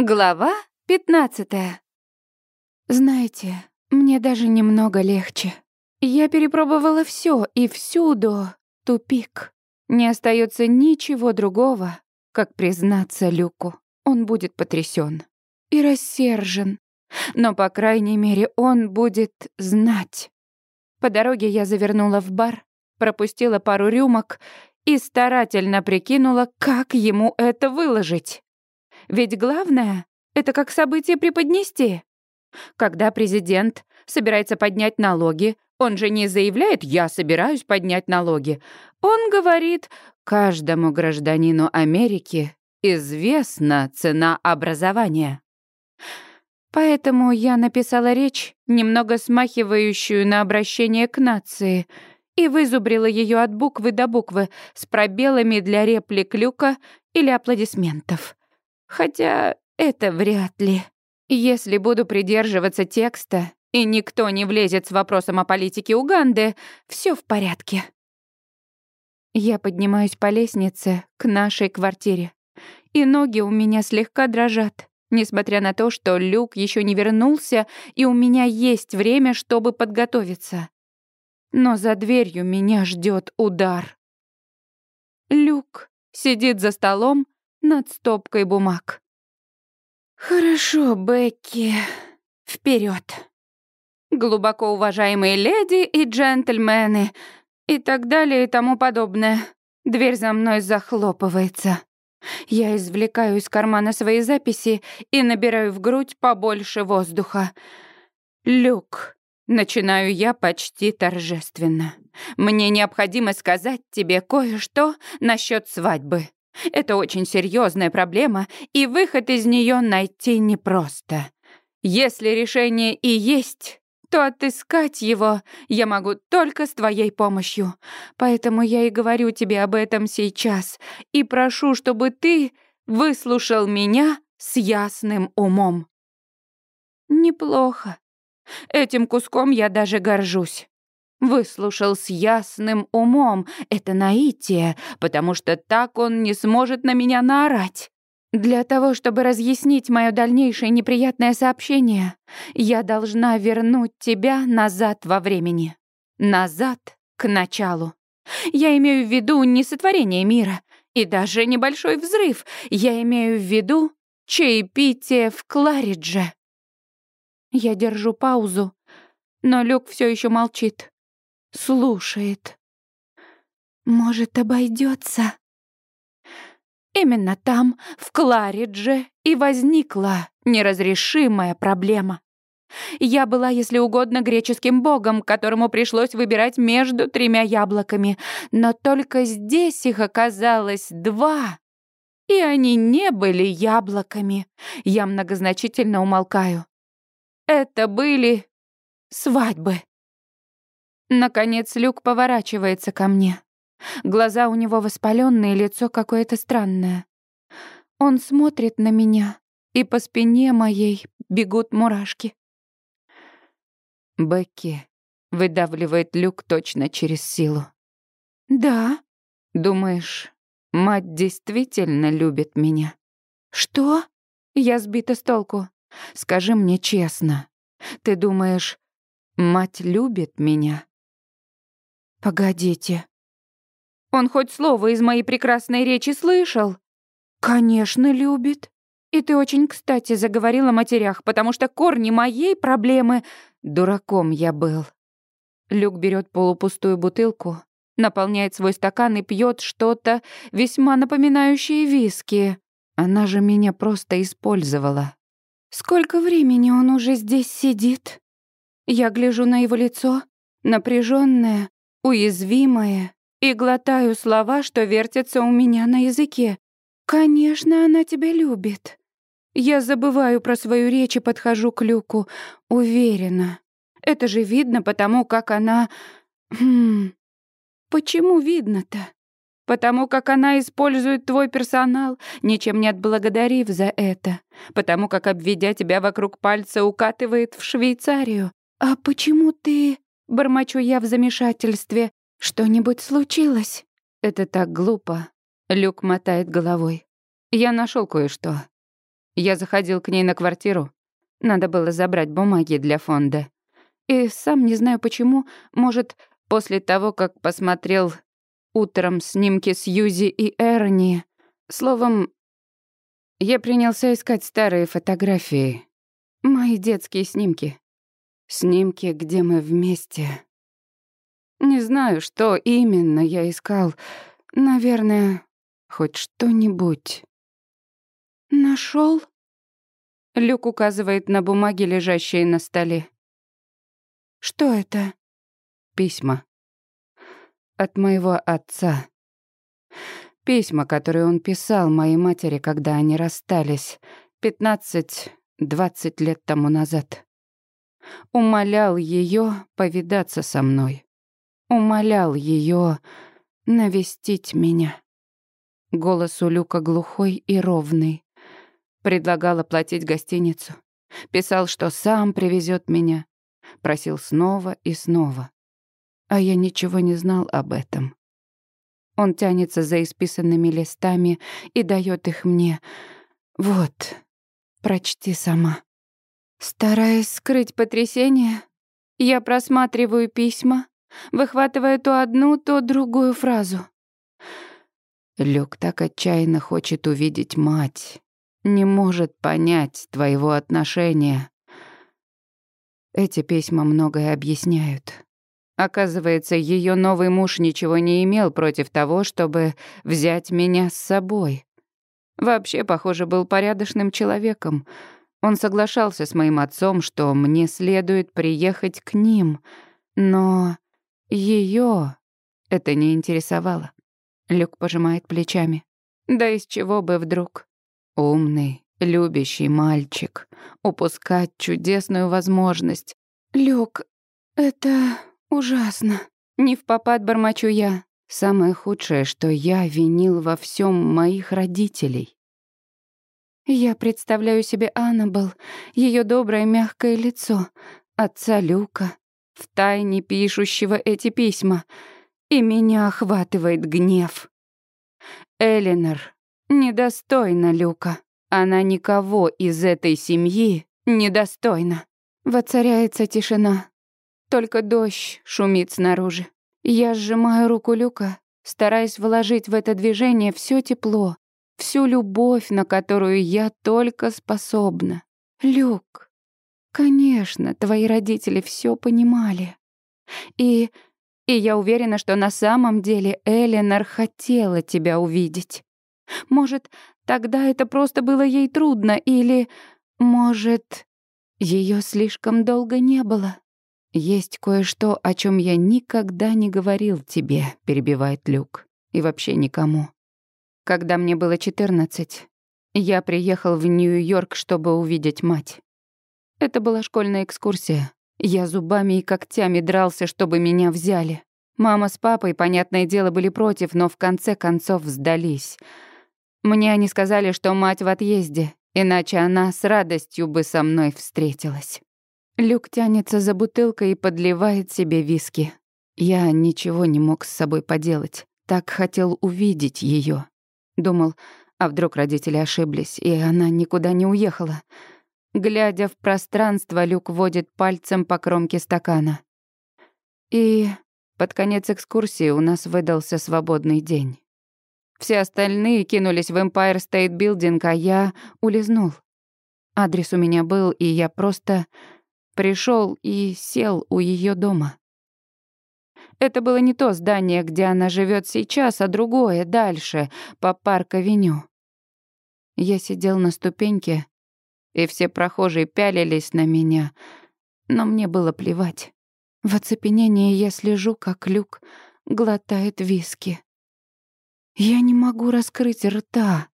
Глава 15. Знаете, мне даже немного легче. Я перепробовала все и всюду тупик. Не остается ничего другого, как признаться Люку. Он будет потрясен и рассержен, но по крайней мере он будет знать. По дороге я завернула в бар, пропустила пару рюмок и старательно прикинула, как ему это выложить. Ведь главное — это как событие преподнести. Когда президент собирается поднять налоги, он же не заявляет «я собираюсь поднять налоги». Он говорит «каждому гражданину Америки известна цена образования». Поэтому я написала речь, немного смахивающую на обращение к нации, и вызубрила ее от буквы до буквы с пробелами для реплик Люка или аплодисментов. Хотя это вряд ли. Если буду придерживаться текста, и никто не влезет с вопросом о политике Уганды, все в порядке. Я поднимаюсь по лестнице к нашей квартире, и ноги у меня слегка дрожат, несмотря на то, что Люк еще не вернулся, и у меня есть время, чтобы подготовиться. Но за дверью меня ждет удар. Люк сидит за столом, над стопкой бумаг. «Хорошо, Бекки, вперед. Глубоко уважаемые леди и джентльмены и так далее и тому подобное. Дверь за мной захлопывается. Я извлекаю из кармана свои записи и набираю в грудь побольше воздуха. «Люк», — начинаю я почти торжественно, «мне необходимо сказать тебе кое-что насчет свадьбы. Это очень серьезная проблема, и выход из нее найти непросто. Если решение и есть, то отыскать его я могу только с твоей помощью. Поэтому я и говорю тебе об этом сейчас, и прошу, чтобы ты выслушал меня с ясным умом. Неплохо. Этим куском я даже горжусь. Выслушал с ясным умом. Это наитие, потому что так он не сможет на меня наорать. Для того, чтобы разъяснить мое дальнейшее неприятное сообщение, я должна вернуть тебя назад во времени. Назад к началу. Я имею в виду не сотворение мира и даже небольшой взрыв. Я имею в виду чаепитие в Кларидже. Я держу паузу, но Люк все еще молчит слушает. Может, обойдется? Именно там, в Кларидже, и возникла неразрешимая проблема. Я была, если угодно, греческим богом, которому пришлось выбирать между тремя яблоками, но только здесь их оказалось два, и они не были яблоками. Я многозначительно умолкаю. Это были свадьбы. Наконец Люк поворачивается ко мне. Глаза у него воспаленные, лицо какое-то странное. Он смотрит на меня, и по спине моей бегут мурашки. «Бекки», — выдавливает Люк точно через силу. «Да». «Думаешь, мать действительно любит меня?» «Что?» Я сбита с толку. «Скажи мне честно, ты думаешь, мать любит меня?» Погодите. Он хоть слово из моей прекрасной речи слышал? Конечно, любит. И ты очень кстати заговорила о матерях, потому что корни моей проблемы... Дураком я был. Люк берет полупустую бутылку, наполняет свой стакан и пьет что-то весьма напоминающее виски. Она же меня просто использовала. Сколько времени он уже здесь сидит? Я гляжу на его лицо, напряженное, уязвимая, и глотаю слова, что вертятся у меня на языке. «Конечно, она тебя любит». Я забываю про свою речь и подхожу к Люку. Уверена. Это же видно потому, как она... Хм... Почему видно-то? Потому как она использует твой персонал, ничем не отблагодарив за это. Потому как, обведя тебя вокруг пальца, укатывает в Швейцарию. А почему ты... Бормочу я в замешательстве. Что-нибудь случилось? Это так глупо. Люк мотает головой. Я нашел кое-что. Я заходил к ней на квартиру. Надо было забрать бумаги для фонда. И сам не знаю почему, может, после того, как посмотрел утром снимки Сьюзи и Эрни. Словом, я принялся искать старые фотографии. Мои детские снимки. Снимки, где мы вместе. Не знаю, что именно я искал. Наверное, хоть что-нибудь. Нашел? Люк указывает на бумаги, лежащие на столе. Что это? Письма. От моего отца. Письма, которые он писал моей матери, когда они расстались. Пятнадцать-двадцать лет тому назад. Умолял ее повидаться со мной. Умолял ее навестить меня. Голос у Люка глухой и ровный. Предлагал оплатить гостиницу. Писал, что сам привезет меня. Просил снова и снова. А я ничего не знал об этом. Он тянется за исписанными листами и дает их мне. Вот, прочти сама. Стараясь скрыть потрясение, я просматриваю письма, выхватывая то одну, то другую фразу. Люк так отчаянно хочет увидеть мать, не может понять твоего отношения. Эти письма многое объясняют. Оказывается, ее новый муж ничего не имел против того, чтобы взять меня с собой. Вообще, похоже, был порядочным человеком. Он соглашался с моим отцом, что мне следует приехать к ним, но ее это не интересовало. Люк пожимает плечами. Да из чего бы вдруг? Умный, любящий мальчик. Упускать чудесную возможность. Люк, это ужасно. Не в попад бормочу я. Самое худшее, что я винил во всем моих родителей. Я представляю себе Аннабелл, ее доброе мягкое лицо, отца Люка, втайне пишущего эти письма, и меня охватывает гнев. Элинор недостойна Люка. Она никого из этой семьи недостойна. Воцаряется тишина. Только дождь шумит снаружи. Я сжимаю руку Люка, стараясь вложить в это движение все тепло, всю любовь, на которую я только способна. Люк, конечно, твои родители все понимали. И... и я уверена, что на самом деле Эленор хотела тебя увидеть. Может, тогда это просто было ей трудно, или, может, ее слишком долго не было. Есть кое-что, о чем я никогда не говорил тебе, перебивает Люк. И вообще никому. Когда мне было 14, я приехал в Нью-Йорк, чтобы увидеть мать. Это была школьная экскурсия. Я зубами и когтями дрался, чтобы меня взяли. Мама с папой, понятное дело, были против, но в конце концов сдались. Мне они сказали, что мать в отъезде, иначе она с радостью бы со мной встретилась. Люк тянется за бутылкой и подливает себе виски. Я ничего не мог с собой поделать. Так хотел увидеть ее. Думал, а вдруг родители ошиблись, и она никуда не уехала. Глядя в пространство, Люк водит пальцем по кромке стакана. И под конец экскурсии у нас выдался свободный день. Все остальные кинулись в Empire State Building, а я улизнул. Адрес у меня был, и я просто пришел и сел у ее дома. Это было не то здание, где она живет сейчас, а другое, дальше, по парк-авеню. Я сидел на ступеньке, и все прохожие пялились на меня, но мне было плевать. В оцепенении я слежу, как Люк глотает виски. Я не могу раскрыть рта.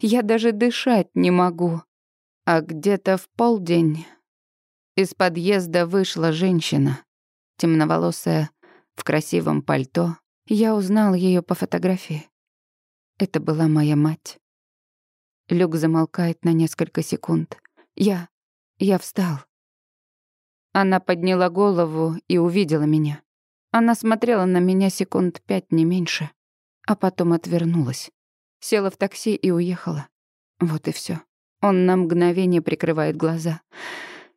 Я даже дышать не могу. А где-то в полдень из подъезда вышла женщина, темноволосая, в красивом пальто. Я узнал ее по фотографии. Это была моя мать. Люк замолкает на несколько секунд. Я... я встал. Она подняла голову и увидела меня. Она смотрела на меня секунд пять, не меньше а потом отвернулась. Села в такси и уехала. Вот и все. Он на мгновение прикрывает глаза.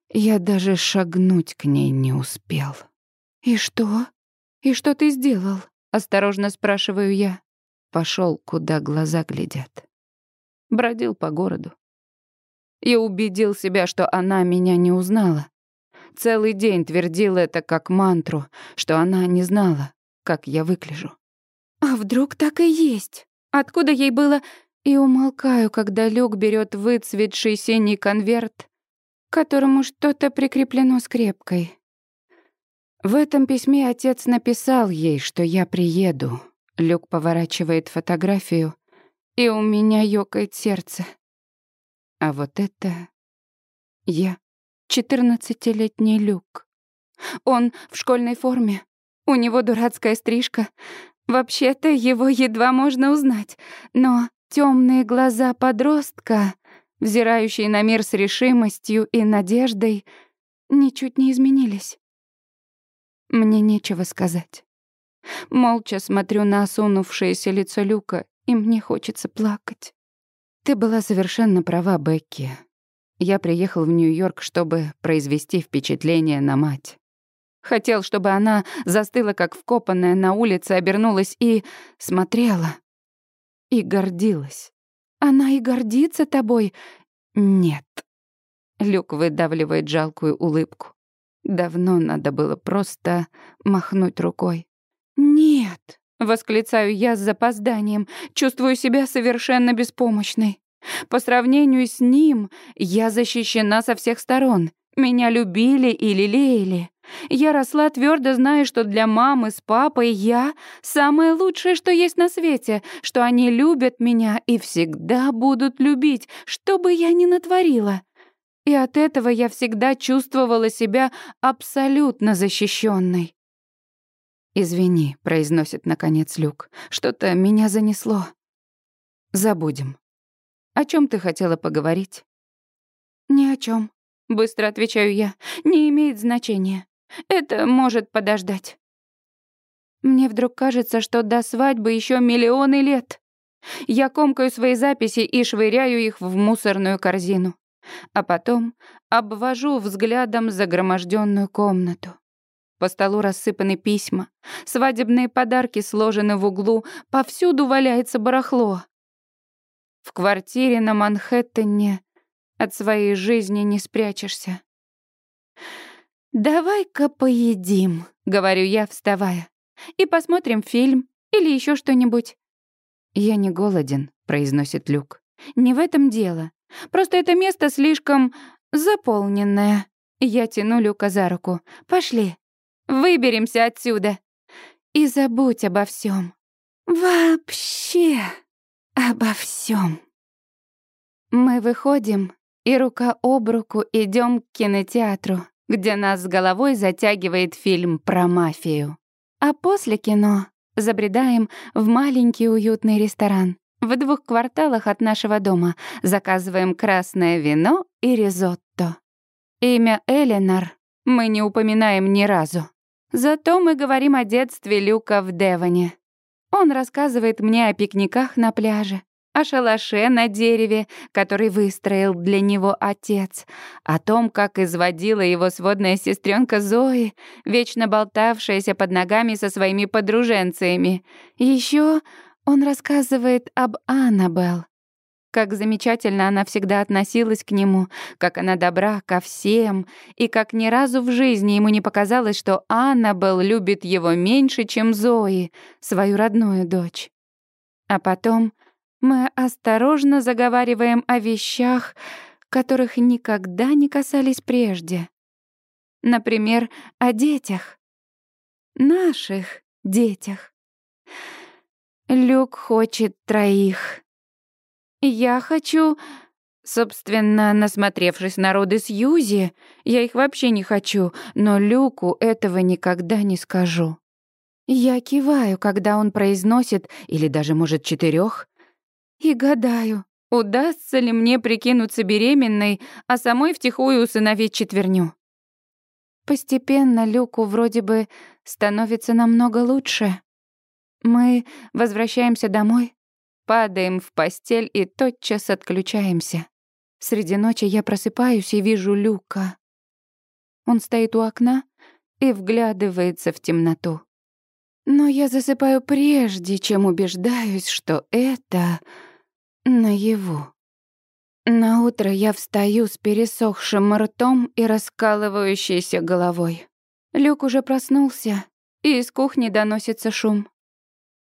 Я даже шагнуть к ней не успел. «И что? И что ты сделал?» — осторожно спрашиваю я. Пошел, куда глаза глядят. Бродил по городу. И убедил себя, что она меня не узнала. Целый день твердил это как мантру, что она не знала, как я выгляжу. А вдруг так и есть? Откуда ей было... И умолкаю, когда Люк берет выцветший синий конверт, к которому что-то прикреплено скрепкой. В этом письме отец написал ей, что я приеду. Люк поворачивает фотографию, и у меня ёкает сердце. А вот это я, четырнадцатилетний Люк. Он в школьной форме, у него дурацкая стрижка, Вообще-то его едва можно узнать, но темные глаза подростка, взирающие на мир с решимостью и надеждой, ничуть не изменились. Мне нечего сказать. Молча смотрю на осунувшееся лицо Люка, и мне хочется плакать. Ты была совершенно права, Бекки. Я приехал в Нью-Йорк, чтобы произвести впечатление на мать. Хотел, чтобы она застыла, как вкопанная на улице, обернулась и смотрела. И гордилась. Она и гордится тобой? Нет. Люк выдавливает жалкую улыбку. Давно надо было просто махнуть рукой. «Нет!» — восклицаю я с запозданием, чувствую себя совершенно беспомощной. По сравнению с ним я защищена со всех сторон. Меня любили и лелеяли. Я росла твердо зная, что для мамы с папой я самое лучшее, что есть на свете, что они любят меня и всегда будут любить, что бы я ни натворила. И от этого я всегда чувствовала себя абсолютно защищенной. «Извини», — произносит наконец Люк, — «что-то меня занесло». «Забудем. О чем ты хотела поговорить?» «Ни о чем. быстро отвечаю я. «Не имеет значения. Это может подождать. Мне вдруг кажется, что до свадьбы еще миллионы лет. Я комкаю свои записи и швыряю их в мусорную корзину. А потом обвожу взглядом загроможденную комнату. По столу рассыпаны письма, свадебные подарки сложены в углу, повсюду валяется барахло. В квартире на Манхэттене от своей жизни не спрячешься. «Давай-ка поедим», — говорю я, вставая, «и посмотрим фильм или еще что-нибудь». «Я не голоден», — произносит Люк. «Не в этом дело. Просто это место слишком заполненное». Я тяну Люка за руку. «Пошли, выберемся отсюда. И забудь обо всем. Вообще обо всем. Мы выходим и рука об руку идем к кинотеатру где нас с головой затягивает фильм про мафию. А после кино забредаем в маленький уютный ресторан. В двух кварталах от нашего дома заказываем красное вино и ризотто. Имя Эленор мы не упоминаем ни разу. Зато мы говорим о детстве Люка в Девоне. Он рассказывает мне о пикниках на пляже, о шалаше на дереве, который выстроил для него отец, о том, как изводила его сводная сестренка Зои, вечно болтавшаяся под ногами со своими подруженцами. Еще он рассказывает об Аннабелл, как замечательно она всегда относилась к нему, как она добра ко всем, и как ни разу в жизни ему не показалось, что Аннабелл любит его меньше, чем Зои, свою родную дочь. А потом мы осторожно заговариваем о вещах, которых никогда не касались прежде. Например, о детях. Наших детях. Люк хочет троих. Я хочу... Собственно, насмотревшись на роды Сьюзи, я их вообще не хочу, но Люку этого никогда не скажу. Я киваю, когда он произносит, или даже, может, четырех, и гадаю, удастся ли мне прикинуться беременной, а самой втихую усыновить четверню. Постепенно Люку вроде бы становится намного лучше. Мы возвращаемся домой, падаем в постель и тотчас отключаемся. Среди ночи я просыпаюсь и вижу Люка. Он стоит у окна и вглядывается в темноту. Но я засыпаю прежде, чем убеждаюсь, что это наяву. На утро я встаю с пересохшим ртом и раскалывающейся головой. Люк уже проснулся, и из кухни доносится шум.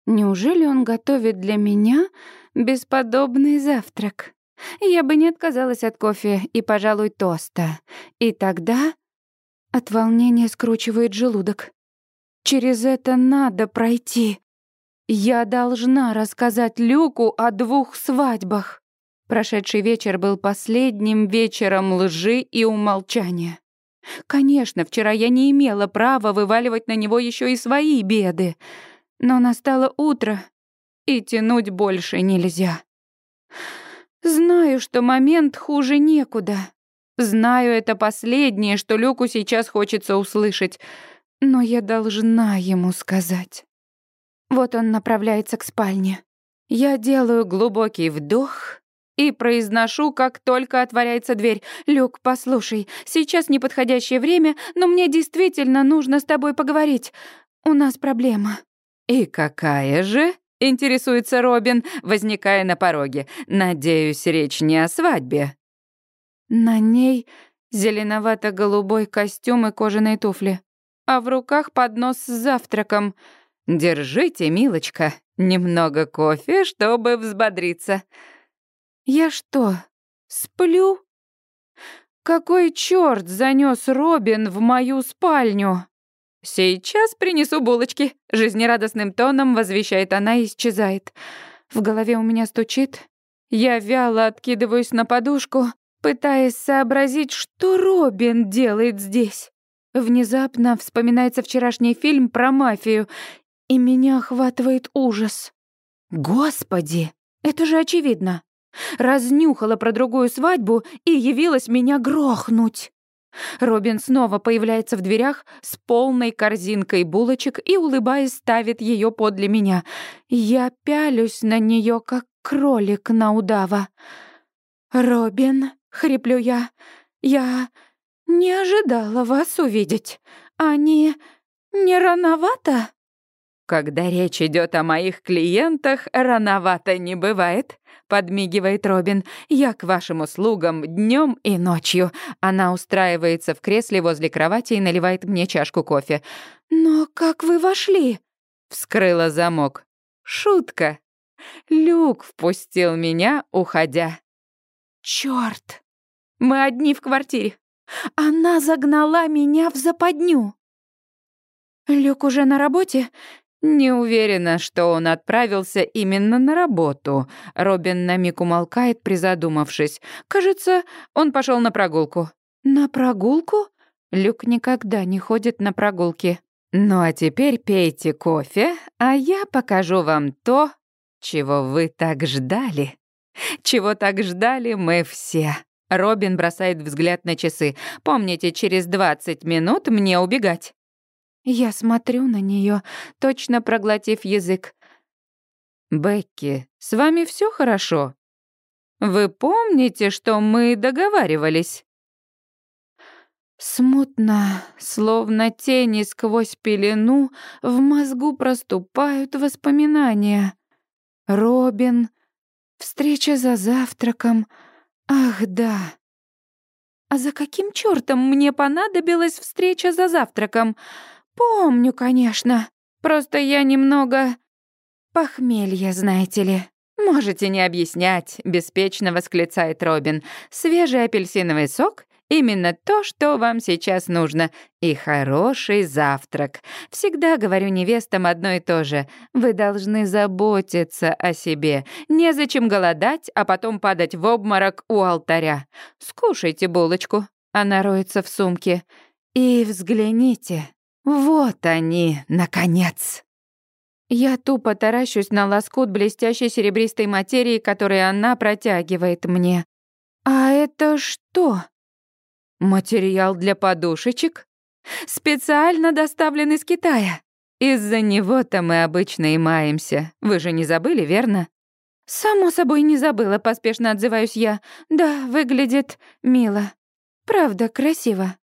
Неужели он готовит для меня бесподобный завтрак? Я бы не отказалась от кофе и, пожалуй, тоста. И тогда от волнения скручивает желудок. Через это надо пройти. Я должна рассказать Люку о двух свадьбах. Прошедший вечер был последним вечером лжи и умолчания. Конечно, вчера я не имела права вываливать на него еще и свои беды. Но настало утро, и тянуть больше нельзя. Знаю, что момент хуже некуда. Знаю, это последнее, что Люку сейчас хочется услышать. Но я должна ему сказать. Вот он направляется к спальне. Я делаю глубокий вдох и произношу, как только отворяется дверь. «Люк, послушай, сейчас неподходящее время, но мне действительно нужно с тобой поговорить. У нас проблема». «И какая же?» — интересуется Робин, возникая на пороге. «Надеюсь, речь не о свадьбе». На ней зеленовато-голубой костюм и кожаные туфли, а в руках поднос с завтраком. «Держите, милочка, немного кофе, чтобы взбодриться». «Я что, сплю?» «Какой чёрт занёс Робин в мою спальню?» «Сейчас принесу булочки», — жизнерадостным тоном возвещает она и исчезает. В голове у меня стучит. Я вяло откидываюсь на подушку, пытаясь сообразить, что Робин делает здесь. Внезапно вспоминается вчерашний фильм про мафию, и меня охватывает ужас. Господи, это же очевидно. Разнюхала про другую свадьбу и явилась меня грохнуть. Робин снова появляется в дверях с полной корзинкой булочек и, улыбаясь, ставит ее подле меня. Я пялюсь на нее, как кролик на удава. «Робин», — хриплю я, — «я не ожидала вас увидеть. Не... не рановато?» «Когда речь идет о моих клиентах, рановато не бывает», — подмигивает Робин. «Я к вашим услугам днем и ночью». Она устраивается в кресле возле кровати и наливает мне чашку кофе. «Но как вы вошли?» — вскрыла замок. «Шутка. Люк впустил меня, уходя». «Чёрт! Мы одни в квартире. Она загнала меня в западню». «Люк уже на работе?» Не уверена, что он отправился именно на работу. Робин на миг умолкает, призадумавшись. Кажется, он пошел на прогулку. На прогулку? Люк никогда не ходит на прогулки. Ну а теперь пейте кофе, а я покажу вам то, чего вы так ждали. Чего так ждали мы все. Робин бросает взгляд на часы. Помните, через 20 минут мне убегать. Я смотрю на нее, точно проглотив язык. «Бекки, с вами все хорошо? Вы помните, что мы договаривались?» Смутно, словно тени сквозь пелену, в мозгу проступают воспоминания. Робин, встреча за завтраком. Ах, да. А за каким чёртом мне понадобилась встреча за завтраком? «Помню, конечно. Просто я немного... похмелья, знаете ли». «Можете не объяснять», — беспечно восклицает Робин. «Свежий апельсиновый сок — именно то, что вам сейчас нужно. И хороший завтрак. Всегда говорю невестам одно и то же. Вы должны заботиться о себе. Незачем голодать, а потом падать в обморок у алтаря. Скушайте булочку». Она роется в сумке. «И взгляните, вот они, наконец. Я тупо таращусь на лоскут блестящей серебристой материи, который она протягивает мне. А это что? Материал для подушечек? Специально доставлен из Китая. Из-за него-то мы обычно и маемся. Вы же не забыли, верно? «Само собой не забыла», — поспешно отзываюсь я. «Да, выглядит мило. Правда, красиво».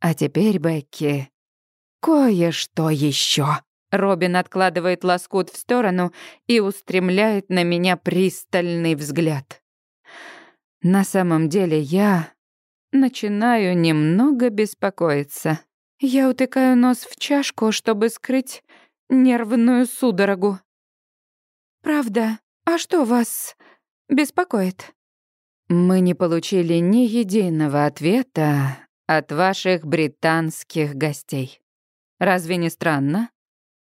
«А теперь, Бекки, кое-что еще. Робин откладывает лоскут в сторону и устремляет на меня пристальный взгляд. На самом деле я начинаю немного беспокоиться. Я утыкаю нос в чашку, чтобы скрыть нервную судорогу. «Правда? А что вас беспокоит?» «Мы не получили ни единого ответа от ваших британских гостей. Разве не странно?»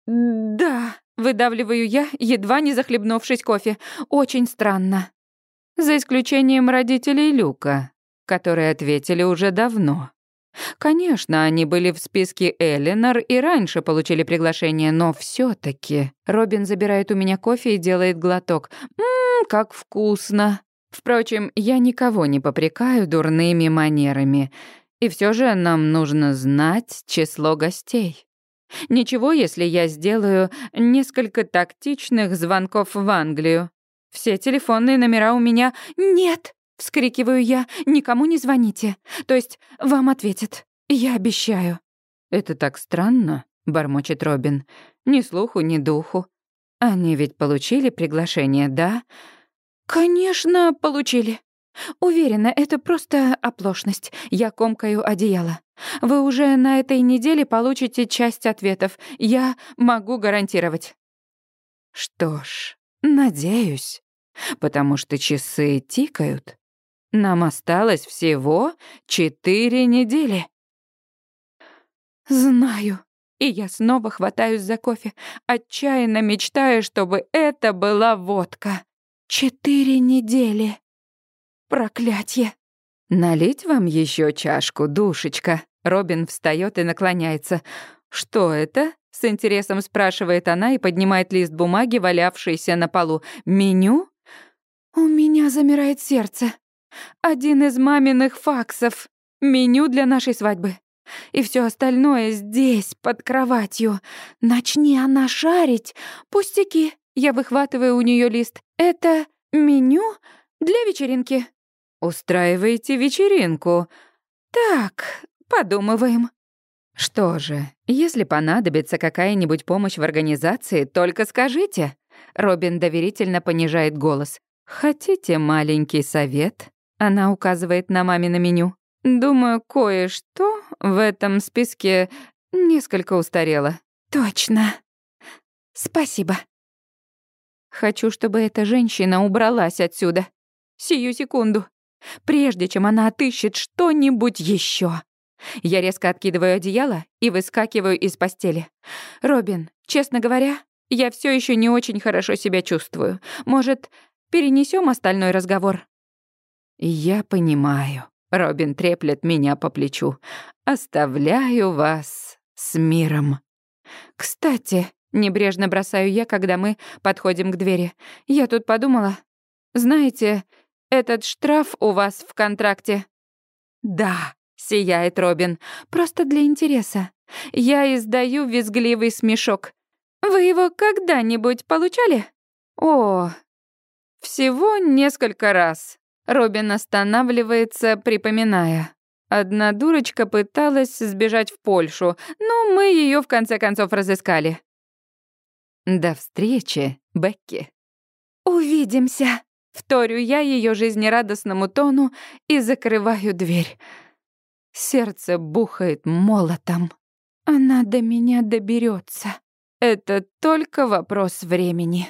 «Да», — выдавливаю я, едва не захлебнувшись кофе. «Очень странно». За исключением родителей Люка, которые ответили уже давно. Конечно, они были в списке Элинор и раньше получили приглашение, но все таки Робин забирает у меня кофе и делает глоток. Ммм, как вкусно. Впрочем, я никого не попрекаю дурными манерами. И все же нам нужно знать число гостей. Ничего, если я сделаю несколько тактичных звонков в Англию. Все телефонные номера у меня... Нет! Вскрикиваю я, никому не звоните. То есть вам ответят. Я обещаю. Это так странно, бормочет Робин. Ни слуху, ни духу. Они ведь получили приглашение, да? Конечно, получили. Уверена, это просто оплошность. Я комкаю одеяло. Вы уже на этой неделе получите часть ответов. Я могу гарантировать. Что ж, надеюсь, потому что часы тикают. Нам осталось всего четыре недели. Знаю. И я снова хватаюсь за кофе, отчаянно мечтая, чтобы это была водка. Четыре недели. Проклятье. Налить вам еще чашку, душечка. Робин встает и наклоняется. Что это? С интересом спрашивает она и поднимает лист бумаги, валявшийся на полу. Меню? У меня замирает сердце. Один из маминых факсов. Меню для нашей свадьбы. И все остальное здесь, под кроватью. Начни она шарить. Пустяки. Я выхватываю у нее лист. Это меню для вечеринки. Устраиваете вечеринку. Так, подумываем. Что же, если понадобится какая-нибудь помощь в организации, только скажите. Робин доверительно понижает голос. Хотите маленький совет? Она указывает на мамино меню. Думаю, кое-что в этом списке несколько устарело. Точно. Спасибо. Хочу, чтобы эта женщина убралась отсюда. Сию секунду. Прежде чем она отыщет что-нибудь еще. Я резко откидываю одеяло и выскакиваю из постели. Робин, честно говоря, я все еще не очень хорошо себя чувствую. Может, перенесем остальной разговор? «Я понимаю». Робин треплет меня по плечу. «Оставляю вас с миром». «Кстати», — небрежно бросаю я, когда мы подходим к двери. «Я тут подумала. Знаете, этот штраф у вас в контракте?» «Да», — сияет Робин, — «просто для интереса. Я издаю визгливый смешок. Вы его когда-нибудь получали?» «О, всего несколько раз», Робин останавливается, припоминая. Одна дурочка пыталась сбежать в Польшу, но мы ее в конце концов разыскали. До встречи, Бекки. Увидимся. Вторю я ее жизнерадостному тону и закрываю дверь. Сердце бухает молотом. Она до меня доберется. Это только вопрос времени.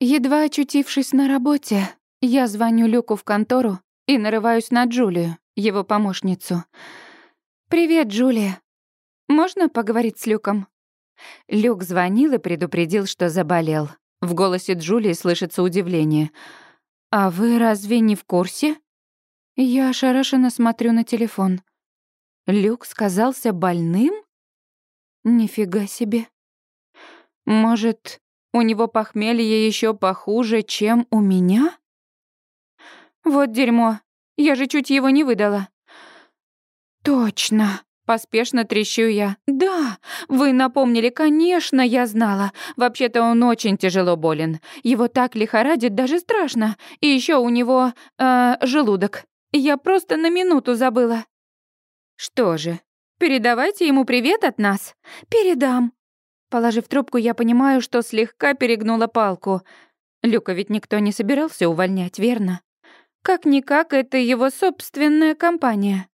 Едва очутившись на работе, я звоню Люку в контору и нарываюсь на Джулию, его помощницу. «Привет, Джулия. Можно поговорить с Люком?» Люк звонил и предупредил, что заболел. В голосе Джулии слышится удивление. «А вы разве не в курсе?» Я ошарашенно смотрю на телефон. Люк сказался больным? Нифига себе. Может, у него похмелье еще похуже, чем у меня? Вот дерьмо. Я же чуть его не выдала. Точно. Поспешно трещу я. «Да, вы напомнили, конечно, я знала. Вообще-то он очень тяжело болен. Его так лихорадит, даже страшно. И еще у него... Э, желудок. Я просто на минуту забыла». «Что же, передавайте ему привет от нас?» «Передам». Положив трубку, я понимаю, что слегка перегнула палку. Люка ведь никто не собирался увольнять, верно? Как-никак, это его собственная компания.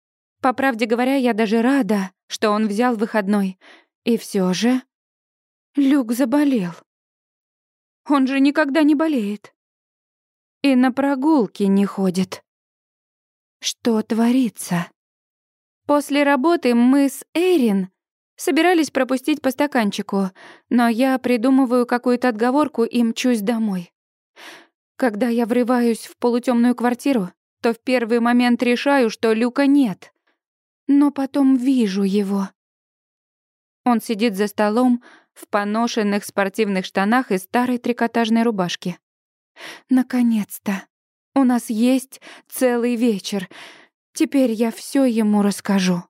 По правде говоря, я даже рада, что он взял выходной. И все же... Люк заболел. Он же никогда не болеет. И на прогулки не ходит. Что творится? После работы мы с Эрин собирались пропустить по стаканчику, но я придумываю какую-то отговорку и мчусь домой. Когда я врываюсь в полутемную квартиру, то в первый момент решаю, что Люка нет но потом вижу его. Он сидит за столом в поношенных спортивных штанах и старой трикотажной рубашке. Наконец-то. У нас есть целый вечер. Теперь я все ему расскажу.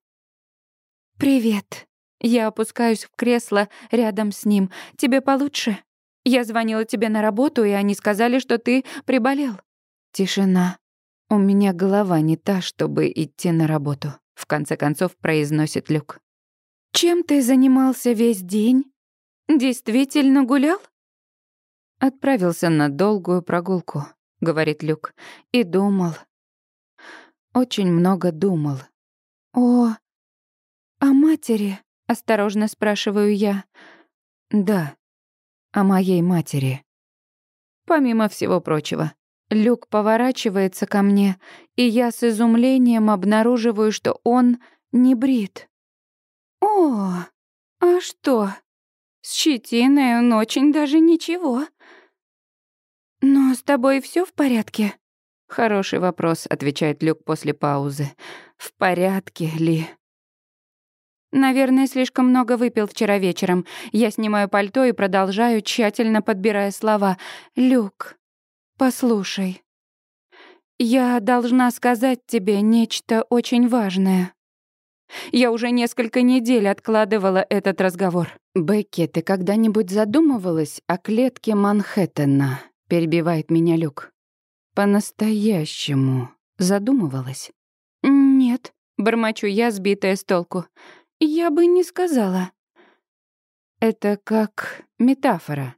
Привет. Я опускаюсь в кресло рядом с ним. Тебе получше? Я звонила тебе на работу, и они сказали, что ты приболел. Тишина. У меня голова не та, чтобы идти на работу в конце концов произносит Люк. Чем ты занимался весь день? Действительно гулял? Отправился на долгую прогулку, говорит Люк, и думал. Очень много думал. О, о матери, осторожно спрашиваю я. Да, о моей матери. Помимо всего прочего, Люк поворачивается ко мне, и я с изумлением обнаруживаю, что он не брит. «О, а что? С щетиной он очень даже ничего. Но с тобой все в порядке?» «Хороший вопрос», — отвечает Люк после паузы. «В порядке ли?» Наверное, слишком много выпил вчера вечером. Я снимаю пальто и продолжаю, тщательно подбирая слова. «Люк, Послушай, я должна сказать тебе нечто очень важное. Я уже несколько недель откладывала этот разговор. Бекки, ты когда-нибудь задумывалась о клетке Манхэттена? Перебивает меня Люк. По-настоящему задумывалась? Нет, бормочу я, сбитая с толку. Я бы не сказала. Это как метафора.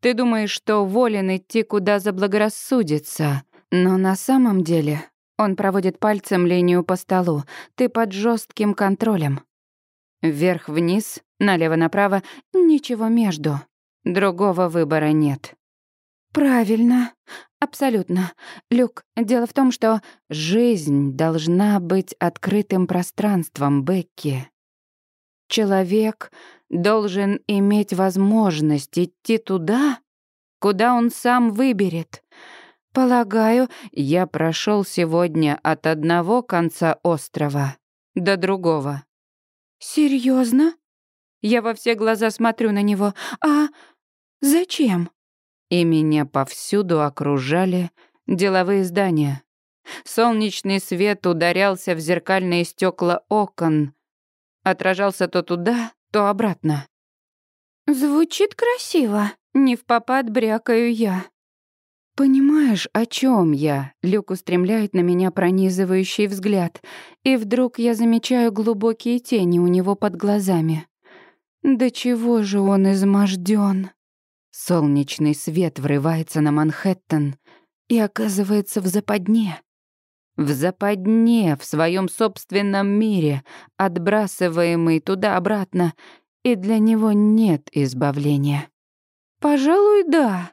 Ты думаешь, что волен идти, куда заблагорассудится, но на самом деле он проводит пальцем линию по столу. Ты под жестким контролем. Вверх-вниз, налево-направо, ничего между. Другого выбора нет. Правильно. Абсолютно. Люк, дело в том, что жизнь должна быть открытым пространством, Бекки. Человек должен иметь возможность идти туда, куда он сам выберет. Полагаю, я прошел сегодня от одного конца острова до другого. Серьезно? Я во все глаза смотрю на него. А зачем? И меня повсюду окружали деловые здания. Солнечный свет ударялся в зеркальные стекла окон, отражался то туда, то обратно. Звучит красиво, не в попад брякаю я. Понимаешь, о чем я? Люк устремляет на меня пронизывающий взгляд, и вдруг я замечаю глубокие тени у него под глазами. Да чего же он измождён? Солнечный свет врывается на Манхэттен и оказывается в западне. В западне, в своем собственном мире, отбрасываемый туда-обратно, и для него нет избавления. Пожалуй, да.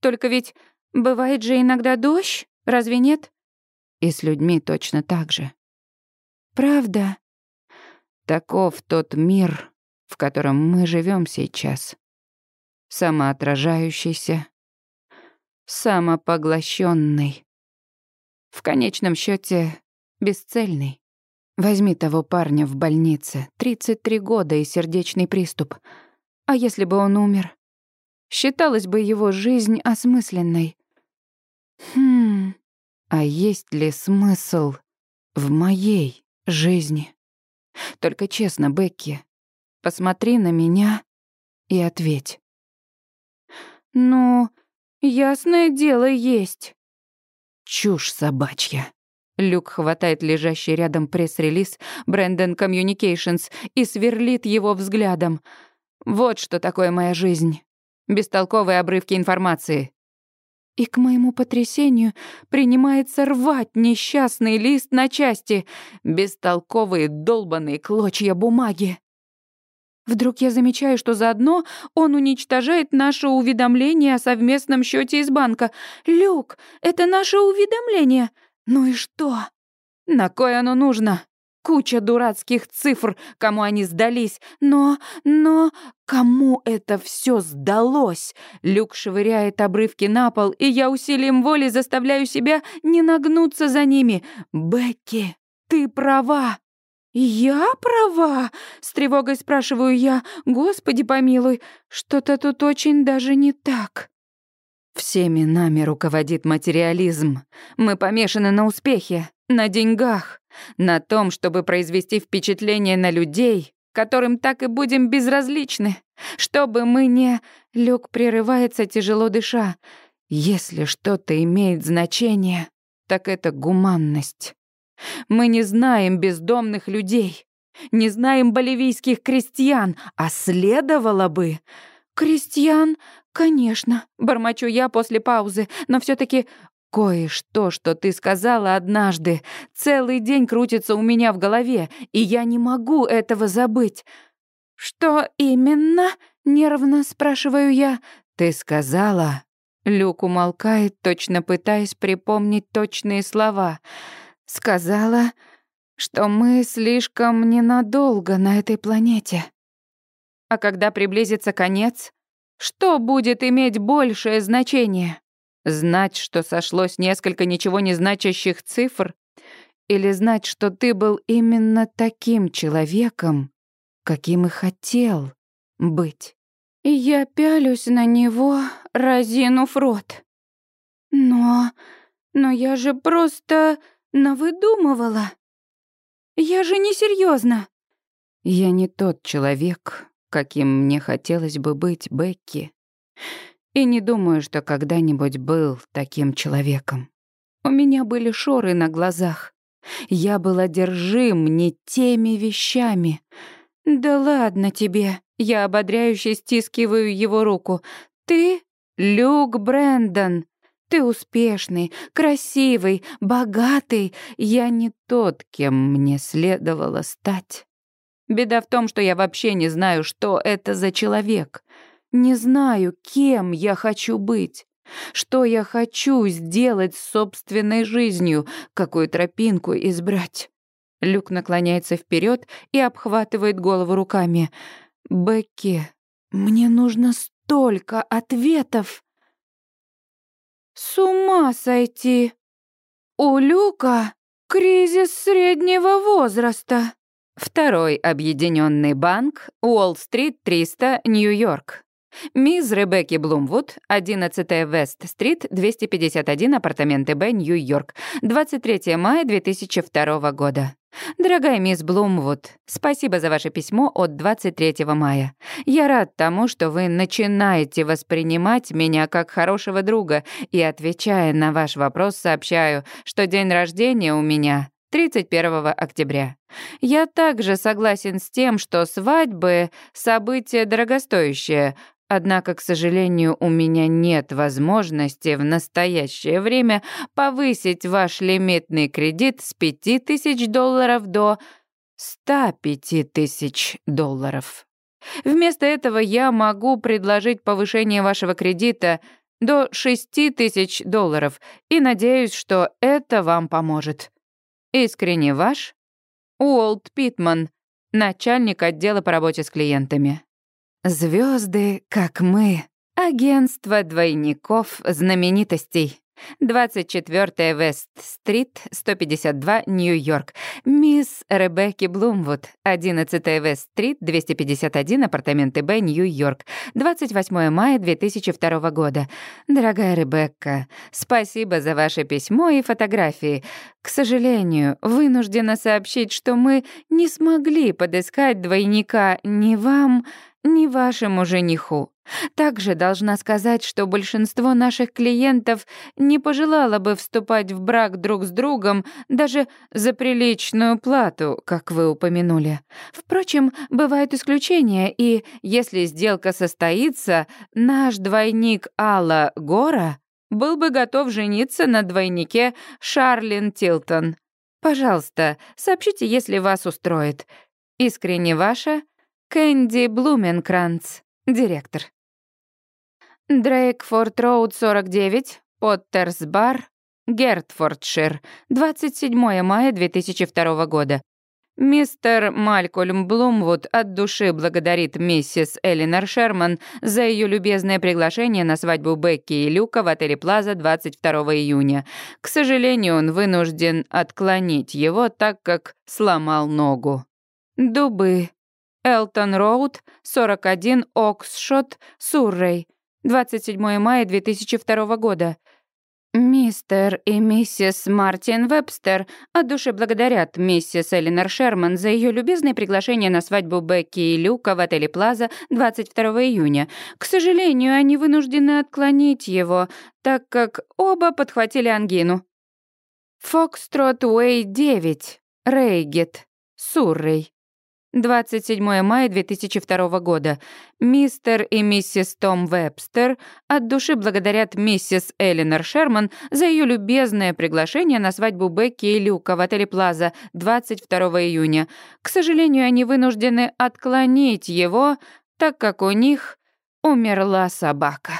Только ведь бывает же иногда дождь, разве нет? И с людьми точно так же. Правда? Таков тот мир, в котором мы живем сейчас. Самоотражающийся, самопоглощенный в конечном счете бесцельный. Возьми того парня в больнице, 33 года и сердечный приступ. А если бы он умер? Считалась бы его жизнь осмысленной. Хм, а есть ли смысл в моей жизни? Только честно, Бекки, посмотри на меня и ответь. «Ну, ясное дело, есть». Чушь собачья. Люк хватает лежащий рядом пресс-релиз Брэндон Communications и сверлит его взглядом. Вот что такое моя жизнь. Бестолковые обрывки информации. И к моему потрясению принимается рвать несчастный лист на части. Бестолковые долбаные клочья бумаги. Вдруг я замечаю, что заодно он уничтожает наше уведомление о совместном счете из банка. «Люк, это наше уведомление!» Ну и что? На кое оно нужно? Куча дурацких цифр, кому они сдались. Но, но, кому это все сдалось? Люк швыряет обрывки на пол, и я усилием воли заставляю себя не нагнуться за ними. Бекки, ты права. «Я права?» — с тревогой спрашиваю я. «Господи помилуй, что-то тут очень даже не так». Всеми нами руководит материализм. Мы помешаны на успехе, на деньгах, на том, чтобы произвести впечатление на людей, которым так и будем безразличны. Чтобы мы не... Люк прерывается, тяжело дыша. Если что-то имеет значение, так это гуманность. Мы не знаем бездомных людей, не знаем боливийских крестьян, а следовало бы... «Крестьян, конечно», — бормочу я после паузы, но все таки Кое-что, что ты сказала однажды, целый день крутится у меня в голове, и я не могу этого забыть. Что именно? нервно спрашиваю я. Ты сказала. Люк умолкает, точно пытаясь припомнить точные слова. Сказала, что мы слишком ненадолго на этой планете. А когда приблизится конец, что будет иметь большее значение? Знать, что сошлось несколько ничего не значащих цифр, или знать, что ты был именно таким человеком, каким и хотел быть? И я пялюсь на него, разинув рот. Но... но я же просто навыдумывала. Я же не серьезно. Я не тот человек, каким мне хотелось бы быть, Бекки. И не думаю, что когда-нибудь был таким человеком. У меня были шоры на глазах. Я был одержим не теми вещами. Да ладно тебе. Я ободряюще стискиваю его руку. Ты Люк Брэндон. Ты успешный, красивый, богатый. Я не тот, кем мне следовало стать. Беда в том, что я вообще не знаю, что это за человек. Не знаю, кем я хочу быть. Что я хочу сделать с собственной жизнью, какую тропинку избрать. Люк наклоняется вперед и обхватывает голову руками. «Бекки, мне нужно столько ответов!» «С ума сойти! У Люка кризис среднего возраста!» Второй объединенный банк, Уолл-стрит 300, Нью-Йорк. Мисс Ребекки Блумвуд, 11 Вест-стрит, 251, апартаменты Б, Нью-Йорк, 23 мая 2002 года. Дорогая мисс Блумвуд, спасибо за ваше письмо от 23 мая. Я рад тому, что вы начинаете воспринимать меня как хорошего друга, и, отвечая на ваш вопрос, сообщаю, что день рождения у меня 31 октября. Я также согласен с тем, что свадьбы — событие дорогостоящее, однако, к сожалению, у меня нет возможности в настоящее время повысить ваш лимитный кредит с 5000 долларов до 105 тысяч долларов. Вместо этого я могу предложить повышение вашего кредита до 6 тысяч долларов и надеюсь, что это вам поможет. Искренне ваш, Уолт Питман, начальник отдела по работе с клиентами. Звезды, как мы, агентство двойников знаменитостей. 24 Вест-стрит, 152, Нью-Йорк. Мисс Ребекки Блумвуд, 11 Вест-стрит, 251, апартаменты Б, Нью-Йорк. 28 мая 2002 года. Дорогая Ребекка, спасибо за ваше письмо и фотографии. К сожалению, вынуждена сообщить, что мы не смогли подыскать двойника ни вам, ни вашему жениху. Также должна сказать, что большинство наших клиентов не пожелало бы вступать в брак друг с другом даже за приличную плату, как вы упомянули. Впрочем, бывают исключения, и если сделка состоится, наш двойник Алла Гора был бы готов жениться на двойнике Шарлин Тилтон. Пожалуйста, сообщите, если вас устроит. Искренне ваша Кэнди Блуменкранц, директор. Дрейкфорд Роуд 49, Поттерс Бар, Гертфордшир, 27 мая 2002 года. Мистер Малькольм Блумвуд от души благодарит миссис Элинор Шерман за ее любезное приглашение на свадьбу Бекки и Люка в отеле Плаза 22 июня. К сожалению, он вынужден отклонить его, так как сломал ногу. Дубы. Элтон Роуд, 41 Оксшот, Суррей. 27 мая 2002 года. Мистер и миссис Мартин Вебстер от души благодарят миссис Элинор Шерман за ее любезное приглашение на свадьбу Бекки и Люка в отеле Плаза 22 июня. К сожалению, они вынуждены отклонить его, так как оба подхватили ангину. Фокстрот Уэй 9, Рейгет, Суррей. 27 мая 2002 года. Мистер и миссис Том Вебстер от души благодарят миссис Элинор Шерман за ее любезное приглашение на свадьбу Бекки и Люка в отеле Плаза 22 июня. К сожалению, они вынуждены отклонить его, так как у них умерла собака.